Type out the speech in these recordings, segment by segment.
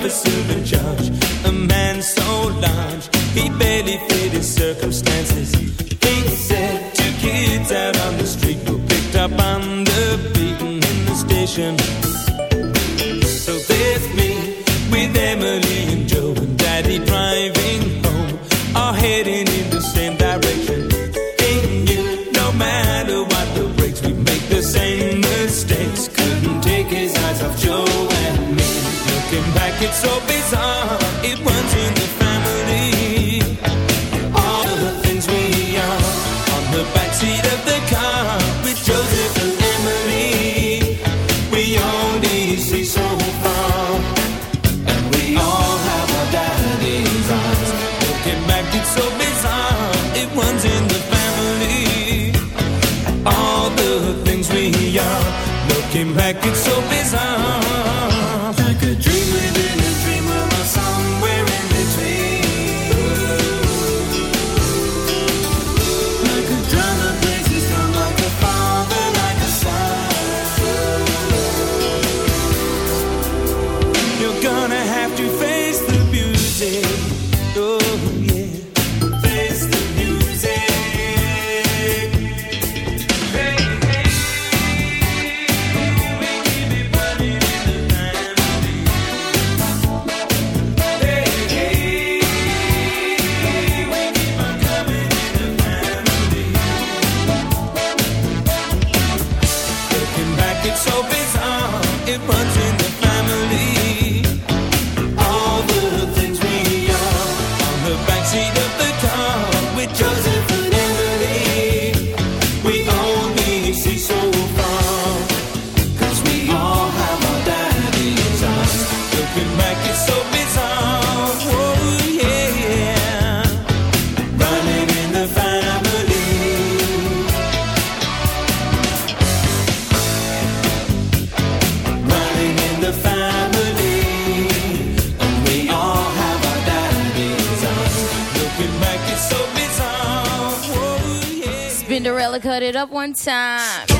the office of a judge, a man so large he barely fit his circumstances. It's so chosen. One time.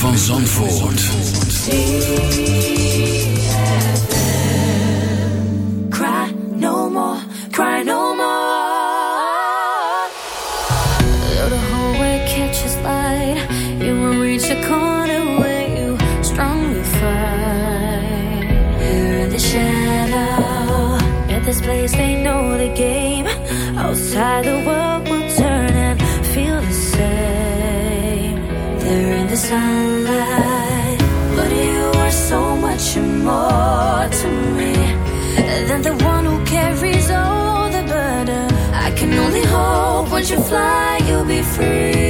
Van Zandvoort. more to me than the one who carries all the burden. I can only hope once you fly, you'll be free.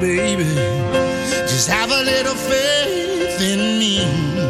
baby. Just have a little faith in me.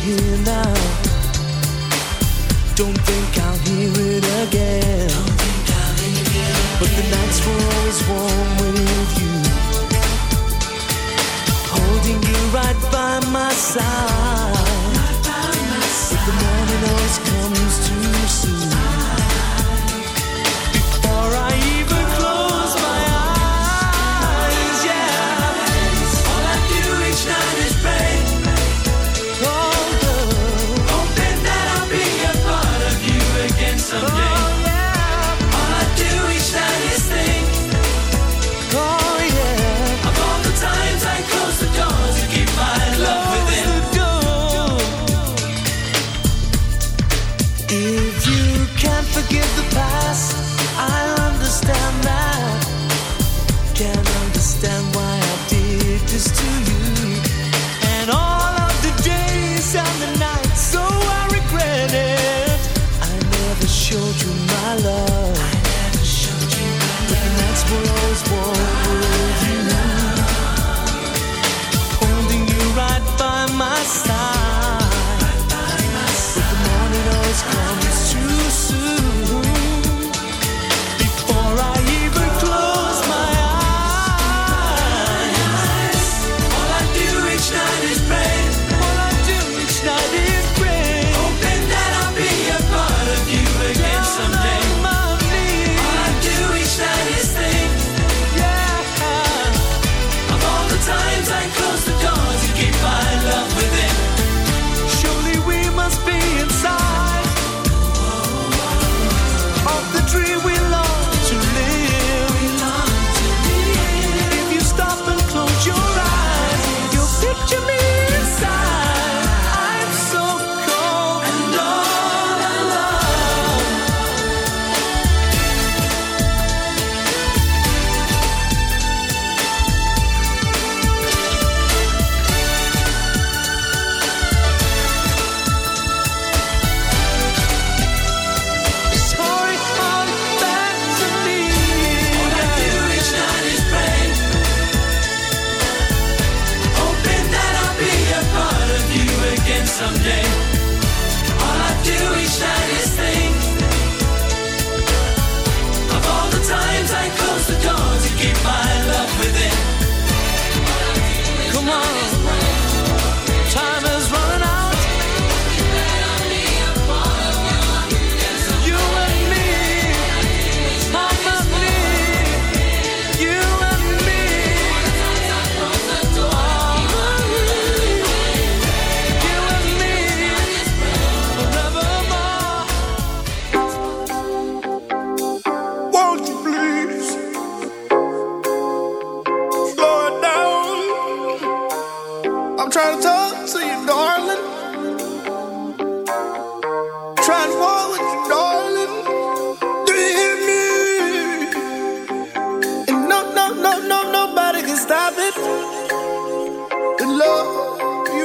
Hear now. Don't think I'll hear it again. But the nights were always warm with you, holding you right by my side. But the morning always comes too soon.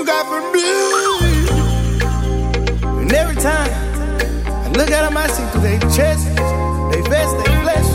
got for me. And every time I look out of I see through their chest, they vest, they flesh.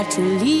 Naturally.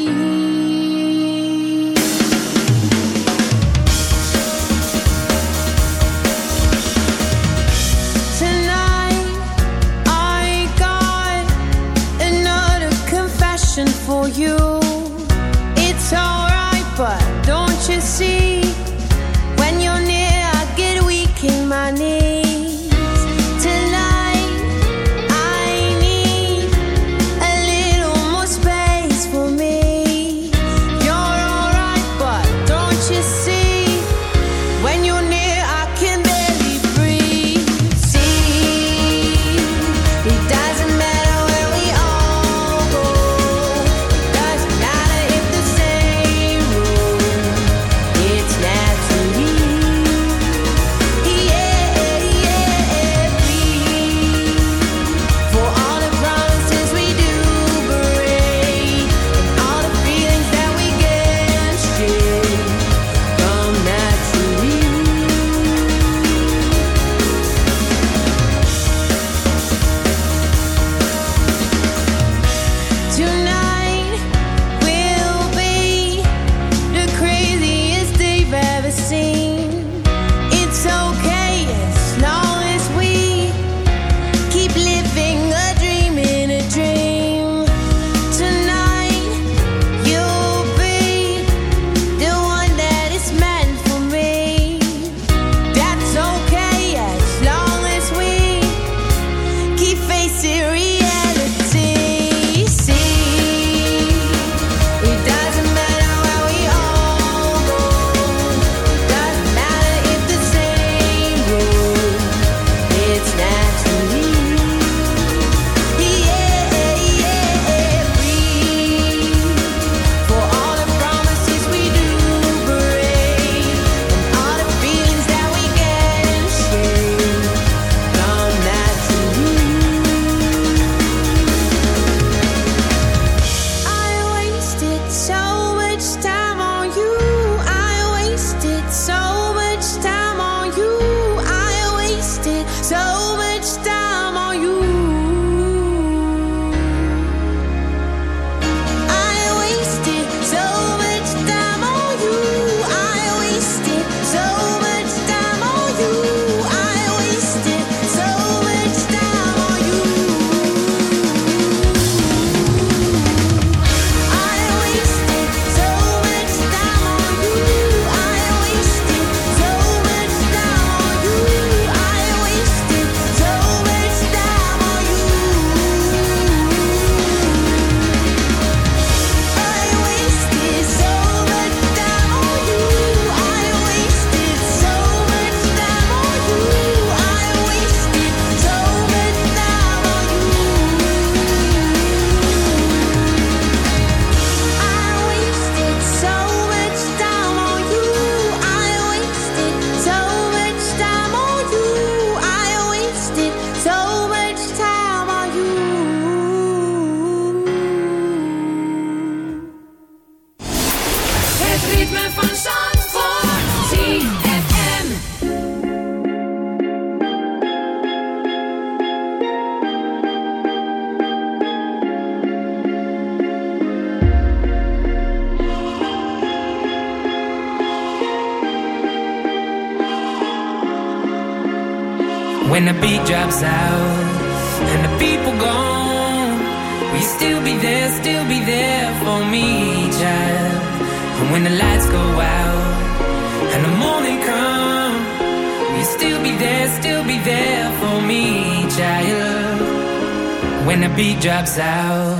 Drops out,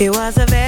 It was a very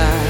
side